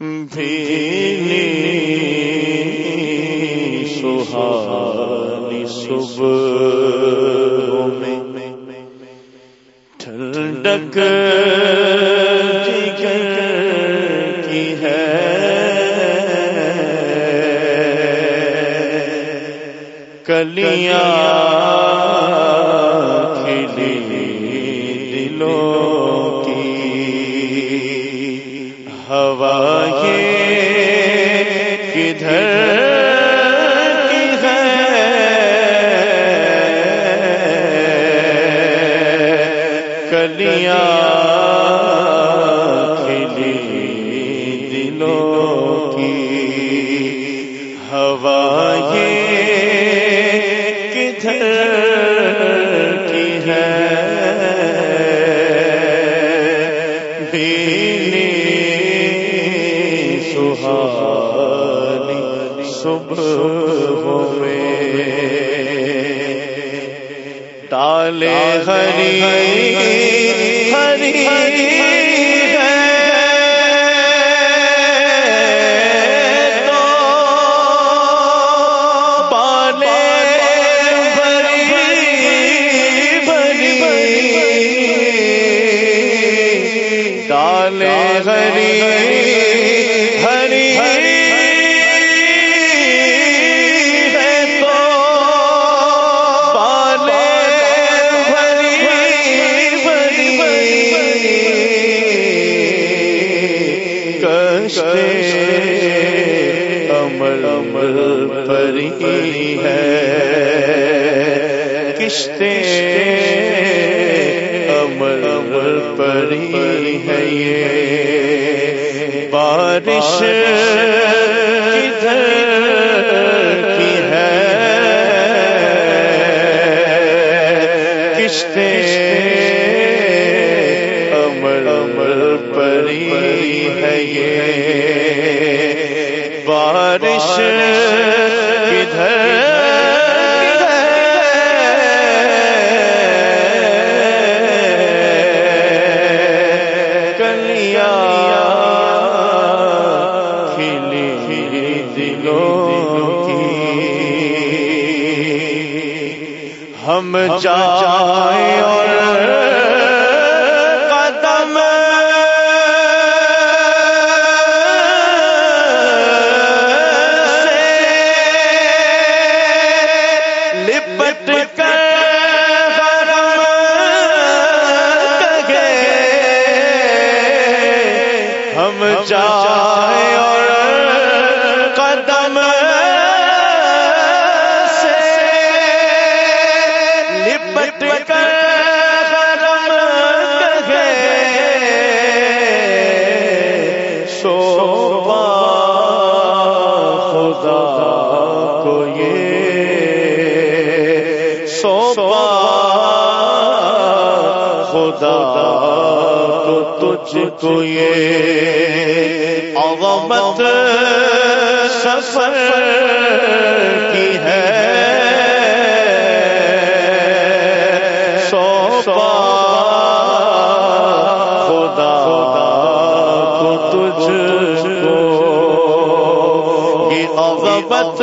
بھیلی سہانی صبح میں ٹھنڈک کی ہے۔ کلیاں کھلی ہوا کدھر کلیاں تالے ہری ہری تو بالے بھری ڈالے ہری ہری پری ہے۔ کشتے امر امر پری ہے یہ۔ بارش کی ہے؟ کشتے امر امر پری ہے یہ۔ بارش ہم جائیں اور قدم خدا کو تجھ کو یہ عظمت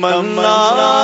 تمنا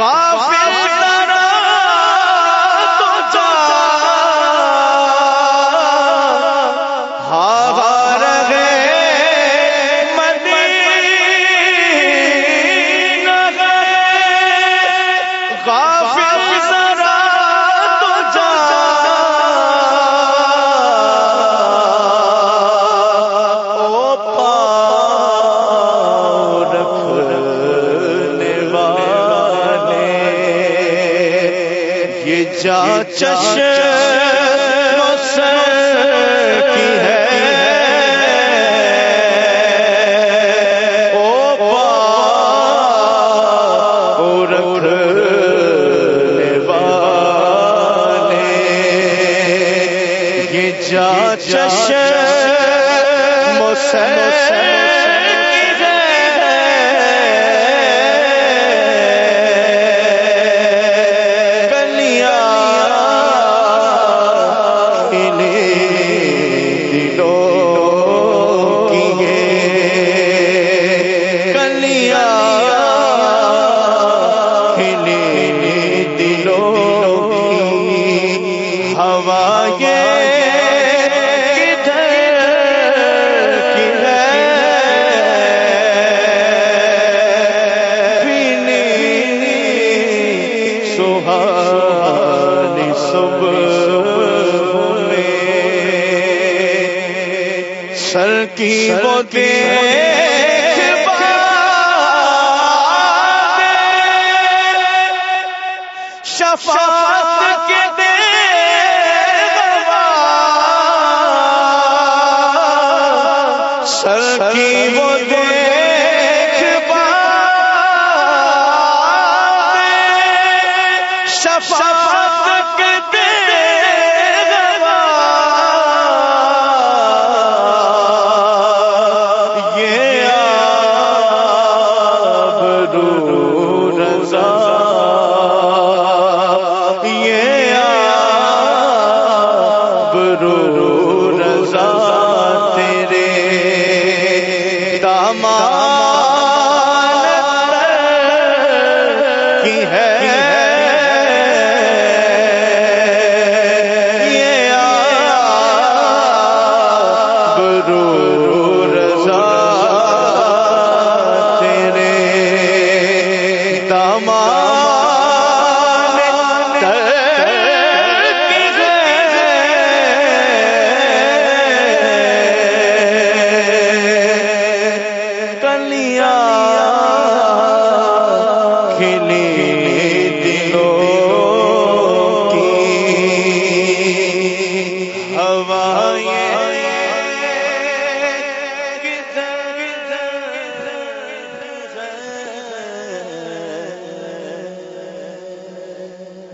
واپس جا چش سہانی صبح سر کی ہوتے شفا